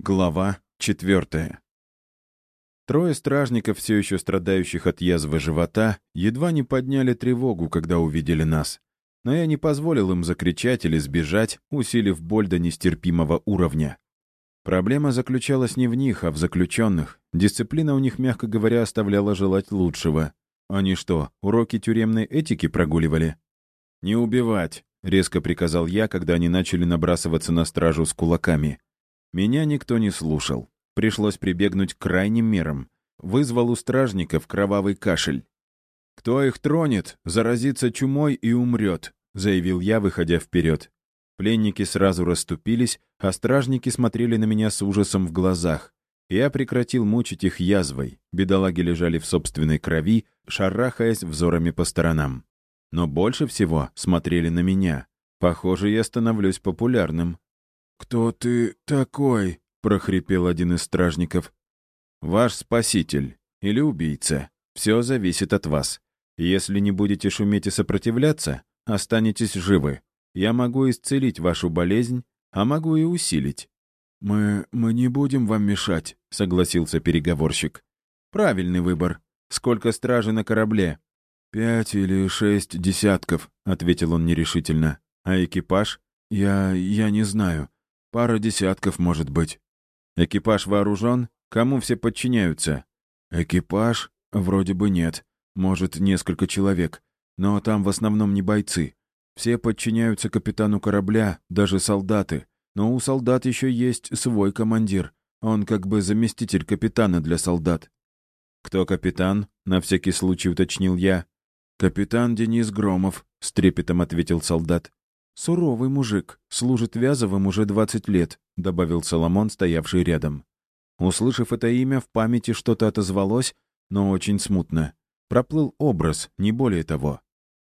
Глава четвертая. Трое стражников, все еще страдающих от язвы живота, едва не подняли тревогу, когда увидели нас. Но я не позволил им закричать или сбежать, усилив боль до нестерпимого уровня. Проблема заключалась не в них, а в заключенных. Дисциплина у них, мягко говоря, оставляла желать лучшего. Они что, уроки тюремной этики прогуливали? «Не убивать», — резко приказал я, когда они начали набрасываться на стражу с кулаками. Меня никто не слушал. Пришлось прибегнуть к крайним мерам. Вызвал у стражников кровавый кашель. «Кто их тронет, заразится чумой и умрет», — заявил я, выходя вперед. Пленники сразу расступились, а стражники смотрели на меня с ужасом в глазах. Я прекратил мучить их язвой. Бедолаги лежали в собственной крови, шарахаясь взорами по сторонам. Но больше всего смотрели на меня. Похоже, я становлюсь популярным. «Кто ты такой?» — прохрипел один из стражников. «Ваш спаситель или убийца. Все зависит от вас. Если не будете шуметь и сопротивляться, останетесь живы. Я могу исцелить вашу болезнь, а могу и усилить». «Мы... мы не будем вам мешать», — согласился переговорщик. «Правильный выбор. Сколько стражи на корабле?» «Пять или шесть десятков», — ответил он нерешительно. «А экипаж?» «Я... я не знаю. Пара десятков, может быть. Экипаж вооружен? Кому все подчиняются? Экипаж? Вроде бы нет. Может, несколько человек. Но там в основном не бойцы. Все подчиняются капитану корабля, даже солдаты. Но у солдат еще есть свой командир. Он как бы заместитель капитана для солдат. «Кто капитан?» — на всякий случай уточнил я. «Капитан Денис Громов», — с трепетом ответил солдат. «Суровый мужик, служит Вязовым уже 20 лет», — добавил Соломон, стоявший рядом. Услышав это имя, в памяти что-то отозвалось, но очень смутно. Проплыл образ, не более того.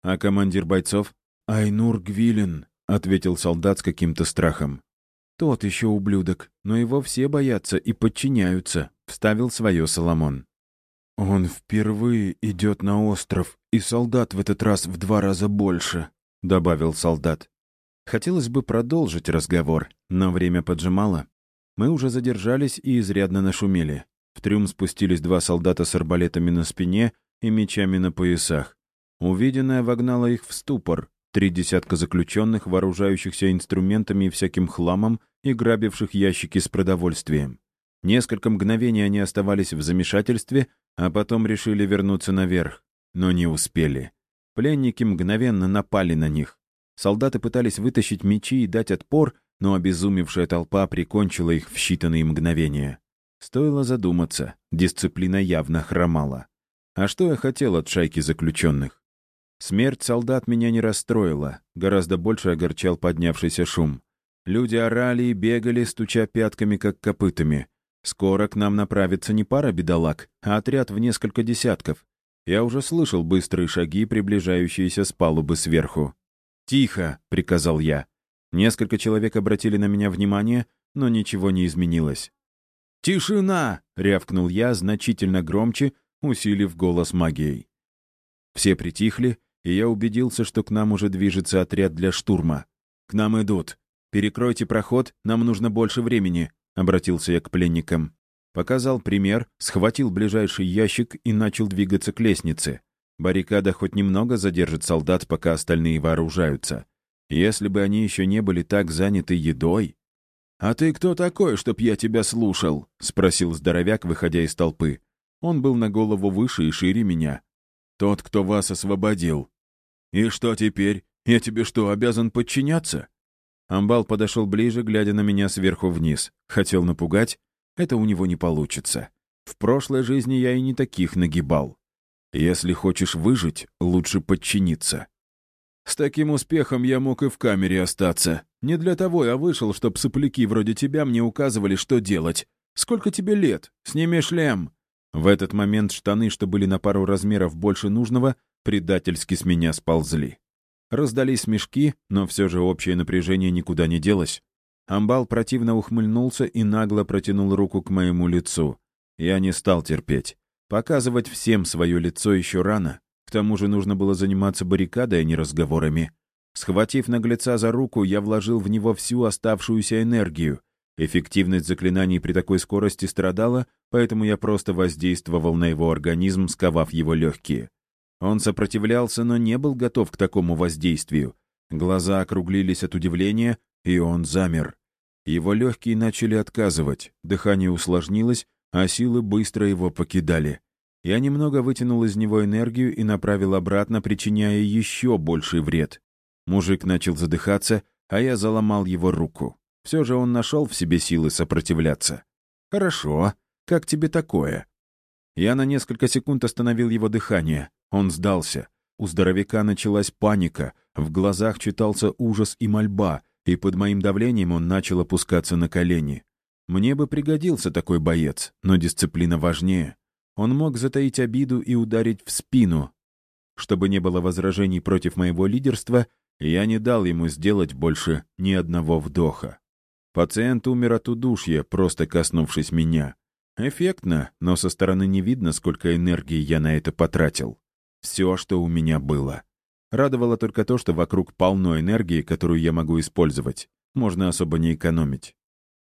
«А командир бойцов?» «Айнур Гвилин», — ответил солдат с каким-то страхом. «Тот еще ублюдок, но его все боятся и подчиняются», — вставил свое Соломон. «Он впервые идет на остров, и солдат в этот раз в два раза больше», — добавил солдат. Хотелось бы продолжить разговор, но время поджимало. Мы уже задержались и изрядно нашумели. В трюм спустились два солдата с арбалетами на спине и мечами на поясах. Увиденное вогнало их в ступор. Три десятка заключенных, вооружающихся инструментами и всяким хламом и грабивших ящики с продовольствием. Несколько мгновений они оставались в замешательстве, а потом решили вернуться наверх. Но не успели. Пленники мгновенно напали на них. Солдаты пытались вытащить мечи и дать отпор, но обезумевшая толпа прикончила их в считанные мгновения. Стоило задуматься, дисциплина явно хромала. А что я хотел от шайки заключенных? Смерть солдат меня не расстроила, гораздо больше огорчал поднявшийся шум. Люди орали и бегали, стуча пятками, как копытами. Скоро к нам направится не пара бедолаг, а отряд в несколько десятков. Я уже слышал быстрые шаги, приближающиеся с палубы сверху. «Тихо!» — приказал я. Несколько человек обратили на меня внимание, но ничего не изменилось. «Тишина!» — рявкнул я значительно громче, усилив голос магией. Все притихли, и я убедился, что к нам уже движется отряд для штурма. «К нам идут. Перекройте проход, нам нужно больше времени», — обратился я к пленникам. Показал пример, схватил ближайший ящик и начал двигаться к лестнице. Баррикада хоть немного задержит солдат, пока остальные вооружаются. Если бы они еще не были так заняты едой... «А ты кто такой, чтоб я тебя слушал?» — спросил здоровяк, выходя из толпы. Он был на голову выше и шире меня. «Тот, кто вас освободил». «И что теперь? Я тебе что, обязан подчиняться?» Амбал подошел ближе, глядя на меня сверху вниз. Хотел напугать? Это у него не получится. В прошлой жизни я и не таких нагибал. Если хочешь выжить, лучше подчиниться. С таким успехом я мог и в камере остаться. Не для того я вышел, чтоб сопляки вроде тебя мне указывали, что делать. Сколько тебе лет? Сними шлем. В этот момент штаны, что были на пару размеров больше нужного, предательски с меня сползли. Раздались мешки, но все же общее напряжение никуда не делось. Амбал противно ухмыльнулся и нагло протянул руку к моему лицу. Я не стал терпеть. Показывать всем свое лицо еще рано. К тому же нужно было заниматься баррикадой, а не разговорами. Схватив наглеца за руку, я вложил в него всю оставшуюся энергию. Эффективность заклинаний при такой скорости страдала, поэтому я просто воздействовал на его организм, сковав его легкие. Он сопротивлялся, но не был готов к такому воздействию. Глаза округлились от удивления, и он замер. Его легкие начали отказывать, дыхание усложнилось, а силы быстро его покидали. Я немного вытянул из него энергию и направил обратно, причиняя еще больший вред. Мужик начал задыхаться, а я заломал его руку. Все же он нашел в себе силы сопротивляться. «Хорошо. Как тебе такое?» Я на несколько секунд остановил его дыхание. Он сдался. У здоровяка началась паника, в глазах читался ужас и мольба, и под моим давлением он начал опускаться на колени. Мне бы пригодился такой боец, но дисциплина важнее. Он мог затаить обиду и ударить в спину. Чтобы не было возражений против моего лидерства, я не дал ему сделать больше ни одного вдоха. Пациент умер от удушья, просто коснувшись меня. Эффектно, но со стороны не видно, сколько энергии я на это потратил. Все, что у меня было. Радовало только то, что вокруг полно энергии, которую я могу использовать. Можно особо не экономить.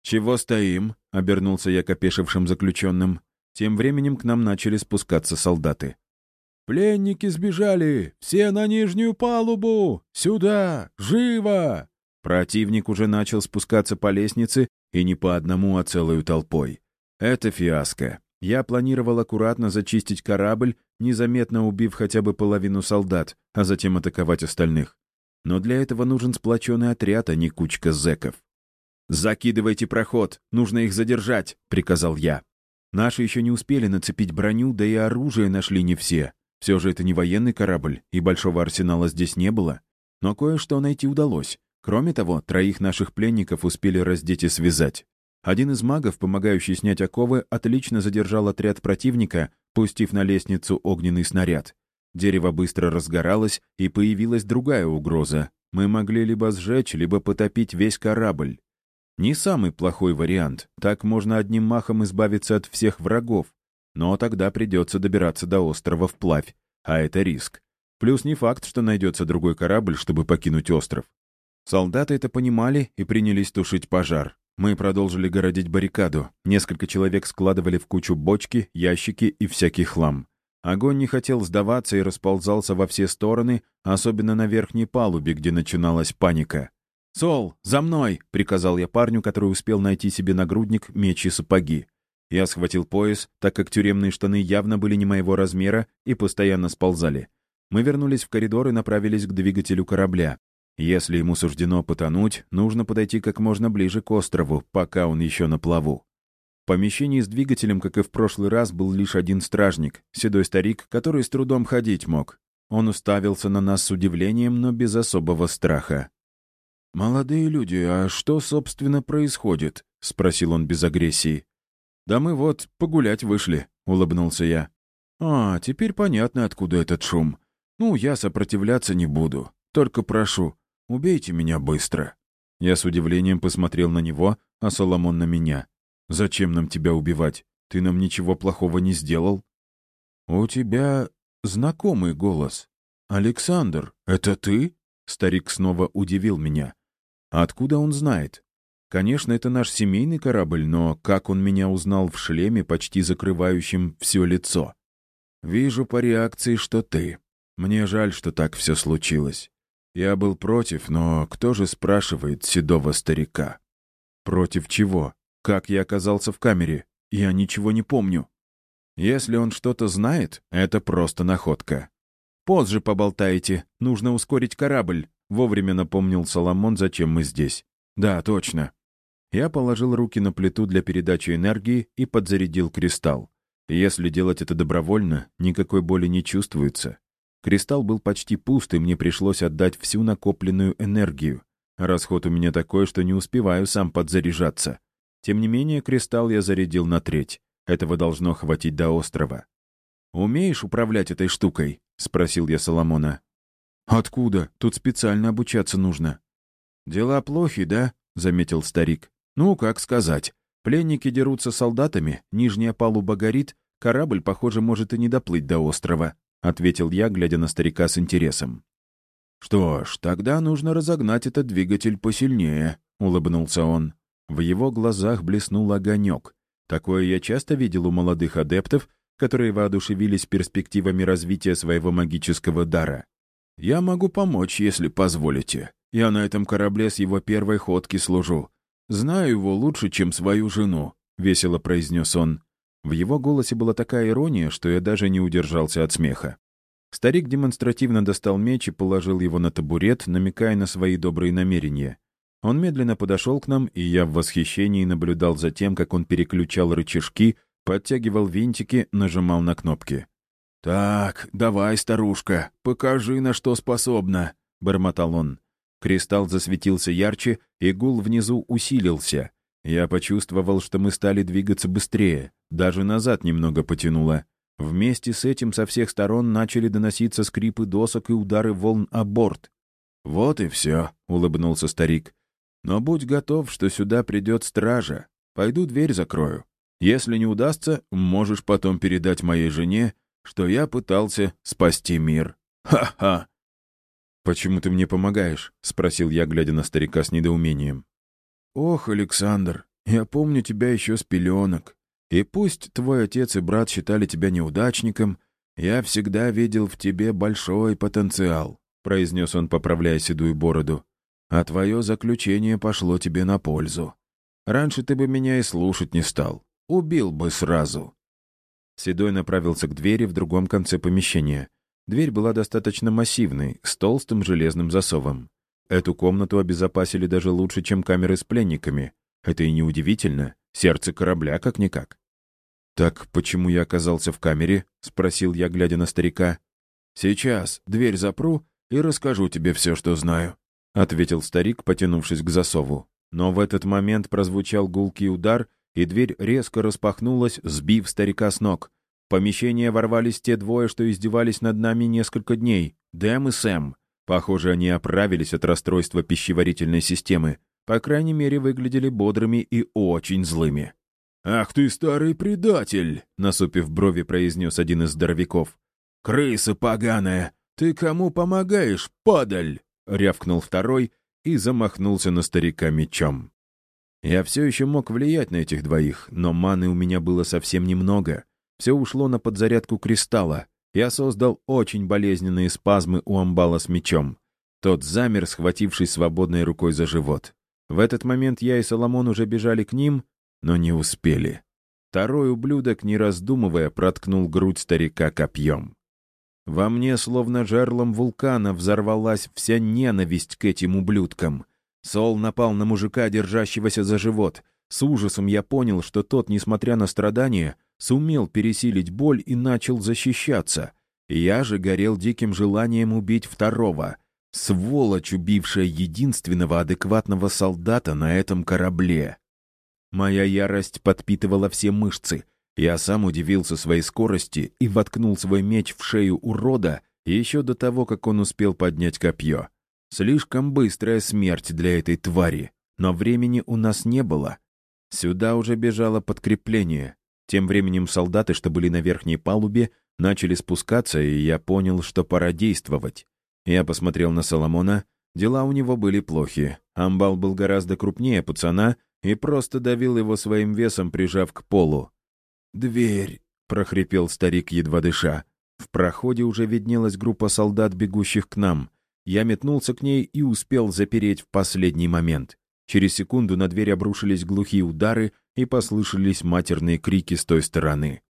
«Чего стоим?» — обернулся я к опешившим заключенным. Тем временем к нам начали спускаться солдаты. «Пленники сбежали! Все на нижнюю палубу! Сюда! Живо!» Противник уже начал спускаться по лестнице, и не по одному, а целую толпой. Это фиаско. Я планировал аккуратно зачистить корабль, незаметно убив хотя бы половину солдат, а затем атаковать остальных. Но для этого нужен сплоченный отряд, а не кучка зэков. «Закидывайте проход, нужно их задержать», — приказал я. Наши еще не успели нацепить броню, да и оружие нашли не все. Все же это не военный корабль, и большого арсенала здесь не было. Но кое-что найти удалось. Кроме того, троих наших пленников успели раздеть и связать. Один из магов, помогающий снять оковы, отлично задержал отряд противника, пустив на лестницу огненный снаряд. Дерево быстро разгоралось, и появилась другая угроза. Мы могли либо сжечь, либо потопить весь корабль. Не самый плохой вариант. Так можно одним махом избавиться от всех врагов. Но тогда придется добираться до острова вплавь, а это риск. Плюс не факт, что найдется другой корабль, чтобы покинуть остров. Солдаты это понимали и принялись тушить пожар. Мы продолжили городить баррикаду. Несколько человек складывали в кучу бочки, ящики и всякий хлам. Огонь не хотел сдаваться и расползался во все стороны, особенно на верхней палубе, где начиналась паника. «Сол, за мной!» — приказал я парню, который успел найти себе нагрудник, меч и сапоги. Я схватил пояс, так как тюремные штаны явно были не моего размера и постоянно сползали. Мы вернулись в коридор и направились к двигателю корабля. Если ему суждено потонуть, нужно подойти как можно ближе к острову, пока он еще на плаву. В помещении с двигателем, как и в прошлый раз, был лишь один стражник, седой старик, который с трудом ходить мог. Он уставился на нас с удивлением, но без особого страха. «Молодые люди, а что, собственно, происходит?» — спросил он без агрессии. «Да мы вот погулять вышли», — улыбнулся я. «А, теперь понятно, откуда этот шум. Ну, я сопротивляться не буду. Только прошу, Убейте меня быстро». Я с удивлением посмотрел на него, а Соломон на меня. «Зачем нам тебя убивать? Ты нам ничего плохого не сделал?» «У тебя знакомый голос. Александр, это ты?» Старик снова удивил меня. «Откуда он знает?» «Конечно, это наш семейный корабль, но как он меня узнал в шлеме, почти закрывающем все лицо?» «Вижу по реакции, что ты. Мне жаль, что так все случилось. Я был против, но кто же спрашивает седого старика? Против чего? Как я оказался в камере? Я ничего не помню. Если он что-то знает, это просто находка. Позже поболтаете, нужно ускорить корабль. Вовремя напомнил Соломон, зачем мы здесь. Да, точно. Я положил руки на плиту для передачи энергии и подзарядил кристалл. Если делать это добровольно, никакой боли не чувствуется. Кристалл был почти пуст, и мне пришлось отдать всю накопленную энергию. Расход у меня такой, что не успеваю сам подзаряжаться. Тем не менее, кристалл я зарядил на треть. Этого должно хватить до острова. «Умеешь управлять этой штукой?» — спросил я Соломона. «Откуда? Тут специально обучаться нужно». «Дела плохи, да?» — заметил старик. «Ну, как сказать. Пленники дерутся солдатами, нижняя палуба горит, корабль, похоже, может и не доплыть до острова. — ответил я, глядя на старика с интересом. «Что ж, тогда нужно разогнать этот двигатель посильнее», — улыбнулся он. В его глазах блеснул огонек. Такое я часто видел у молодых адептов, которые воодушевились перспективами развития своего магического дара. «Я могу помочь, если позволите. Я на этом корабле с его первой ходки служу. Знаю его лучше, чем свою жену», — весело произнес он. В его голосе была такая ирония, что я даже не удержался от смеха. Старик демонстративно достал меч и положил его на табурет, намекая на свои добрые намерения. Он медленно подошел к нам, и я в восхищении наблюдал за тем, как он переключал рычажки, подтягивал винтики, нажимал на кнопки. «Так, давай, старушка, покажи, на что способна», — бормотал он. Кристалл засветился ярче, и гул внизу усилился. Я почувствовал, что мы стали двигаться быстрее, даже назад немного потянуло. Вместе с этим со всех сторон начали доноситься скрипы досок и удары волн о борт. «Вот и все», — улыбнулся старик. Но будь готов, что сюда придет стража. Пойду дверь закрою. Если не удастся, можешь потом передать моей жене, что я пытался спасти мир. Ха-ха!» «Почему ты мне помогаешь?» — спросил я, глядя на старика с недоумением. «Ох, Александр, я помню тебя еще с пеленок. И пусть твой отец и брат считали тебя неудачником, я всегда видел в тебе большой потенциал», — произнес он, поправляя седую бороду а твое заключение пошло тебе на пользу. Раньше ты бы меня и слушать не стал. Убил бы сразу». Седой направился к двери в другом конце помещения. Дверь была достаточно массивной, с толстым железным засовом. Эту комнату обезопасили даже лучше, чем камеры с пленниками. Это и неудивительно. Сердце корабля как-никак. «Так почему я оказался в камере?» — спросил я, глядя на старика. «Сейчас дверь запру и расскажу тебе все, что знаю», — ответил старик, потянувшись к засову. Но в этот момент прозвучал гулкий удар, и дверь резко распахнулась, сбив старика с ног. В помещение ворвались те двое, что издевались над нами несколько дней — Дэм и Сэм. Похоже, они оправились от расстройства пищеварительной системы. По крайней мере, выглядели бодрыми и очень злыми. «Ах ты, старый предатель!» — насупив брови, произнес один из здоровяков. «Крыса поганая! Ты кому помогаешь, падаль?» рявкнул второй и замахнулся на старика мечом. Я все еще мог влиять на этих двоих, но маны у меня было совсем немного. Все ушло на подзарядку кристалла. Я создал очень болезненные спазмы у амбала с мечом. Тот замер, схватившись свободной рукой за живот. В этот момент я и Соломон уже бежали к ним, но не успели. Второй ублюдок, не раздумывая, проткнул грудь старика копьем. Во мне, словно жерлом вулкана, взорвалась вся ненависть к этим ублюдкам. Сол напал на мужика, держащегося за живот. С ужасом я понял, что тот, несмотря на страдания, сумел пересилить боль и начал защищаться. Я же горел диким желанием убить второго. Сволочь, убившая единственного адекватного солдата на этом корабле. Моя ярость подпитывала все мышцы — я сам удивился своей скорости и воткнул свой меч в шею урода еще до того, как он успел поднять копье. Слишком быстрая смерть для этой твари, но времени у нас не было. Сюда уже бежало подкрепление. Тем временем солдаты, что были на верхней палубе, начали спускаться, и я понял, что пора действовать. Я посмотрел на Соломона. Дела у него были плохи. Амбал был гораздо крупнее пацана и просто давил его своим весом, прижав к полу. «Дверь!» — прохрипел старик, едва дыша. В проходе уже виднелась группа солдат, бегущих к нам. Я метнулся к ней и успел запереть в последний момент. Через секунду на дверь обрушились глухие удары и послышались матерные крики с той стороны.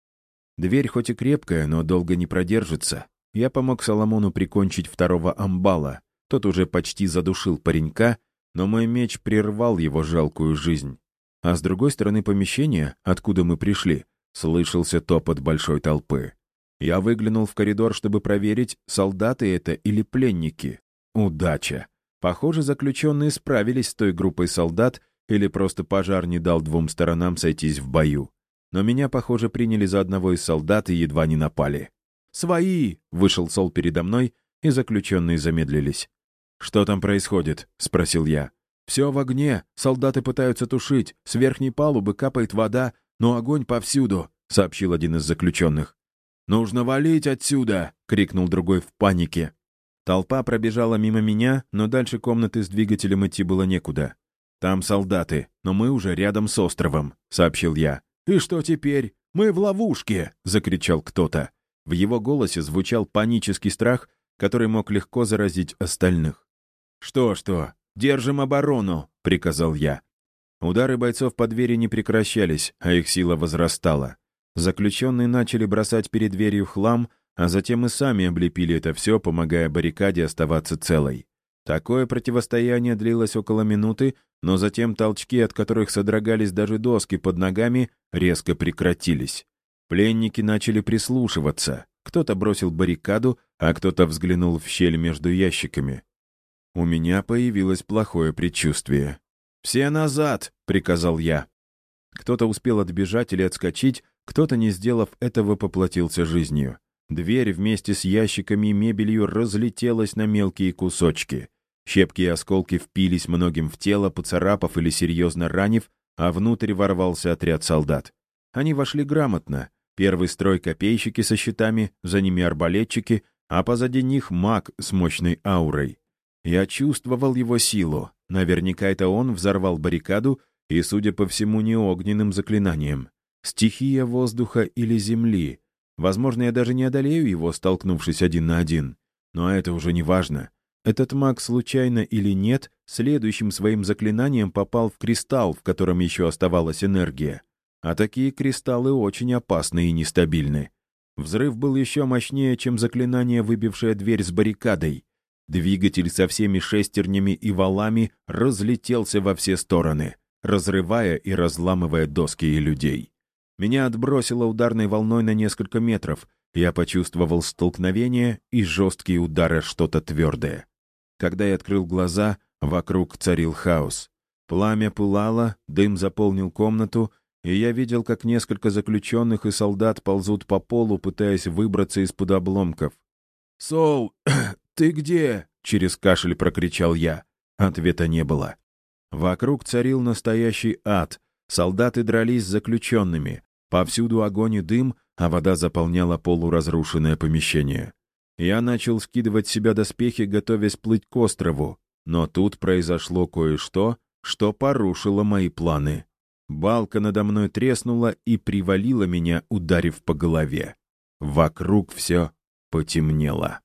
Дверь хоть и крепкая, но долго не продержится. Я помог Соломону прикончить второго амбала. Тот уже почти задушил паренька, но мой меч прервал его жалкую жизнь. А с другой стороны помещения, откуда мы пришли, Слышался топот большой толпы. Я выглянул в коридор, чтобы проверить, солдаты это или пленники. Удача. Похоже, заключенные справились с той группой солдат или просто пожар не дал двум сторонам сойтись в бою. Но меня, похоже, приняли за одного из солдат и едва не напали. «Свои!» — вышел Сол передо мной, и заключенные замедлились. «Что там происходит?» — спросил я. «Все в огне. Солдаты пытаются тушить. С верхней палубы капает вода, но огонь повсюду», — сообщил один из заключенных. «Нужно валить отсюда!» — крикнул другой в панике. Толпа пробежала мимо меня, но дальше комнаты с двигателем идти было некуда. «Там солдаты, но мы уже рядом с островом», — сообщил я. «И что теперь? Мы в ловушке!» — закричал кто-то. В его голосе звучал панический страх, который мог легко заразить остальных. «Что-что? Держим оборону!» — приказал я. Удары бойцов по двери не прекращались, а их сила возрастала. Заключенные начали бросать перед дверью хлам, а затем и сами облепили это все, помогая баррикаде оставаться целой. Такое противостояние длилось около минуты, но затем толчки, от которых содрогались даже доски под ногами, резко прекратились. Пленники начали прислушиваться. Кто-то бросил баррикаду, а кто-то взглянул в щель между ящиками. У меня появилось плохое предчувствие. «Все назад!» — приказал я. Кто-то успел отбежать или отскочить, кто-то, не сделав этого, поплатился жизнью. Дверь вместе с ящиками и мебелью разлетелась на мелкие кусочки. Щепки и осколки впились многим в тело, поцарапав или серьезно ранив, а внутрь ворвался отряд солдат. Они вошли грамотно. Первый строй копейщики со щитами, за ними арбалетчики, а позади них маг с мощной аурой. Я чувствовал его силу. Наверняка это он взорвал баррикаду и, судя по всему, не огненным заклинанием. Стихия воздуха или земли. Возможно, я даже не одолею его, столкнувшись один на один. Но это уже не важно. Этот маг, случайно или нет, следующим своим заклинанием попал в кристалл, в котором еще оставалась энергия. А такие кристаллы очень опасны и нестабильны. Взрыв был еще мощнее, чем заклинание, выбившее дверь с баррикадой. Двигатель со всеми шестернями и валами разлетелся во все стороны, разрывая и разламывая доски и людей. Меня отбросило ударной волной на несколько метров. Я почувствовал столкновение и жесткие удары что-то твердое. Когда я открыл глаза, вокруг царил хаос. Пламя пылало, дым заполнил комнату, и я видел, как несколько заключенных и солдат ползут по полу, пытаясь выбраться из-под обломков. «Сол, ты где?» — через кашель прокричал я. Ответа не было. Вокруг царил настоящий ад. Солдаты дрались с заключенными. Повсюду огонь и дым, а вода заполняла полуразрушенное помещение. Я начал скидывать с себя доспехи, готовясь плыть к острову. Но тут произошло кое-что, что порушило мои планы. Балка надо мной треснула и привалила меня, ударив по голове. Вокруг все потемнело.